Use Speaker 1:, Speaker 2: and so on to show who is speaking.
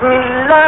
Speaker 1: كل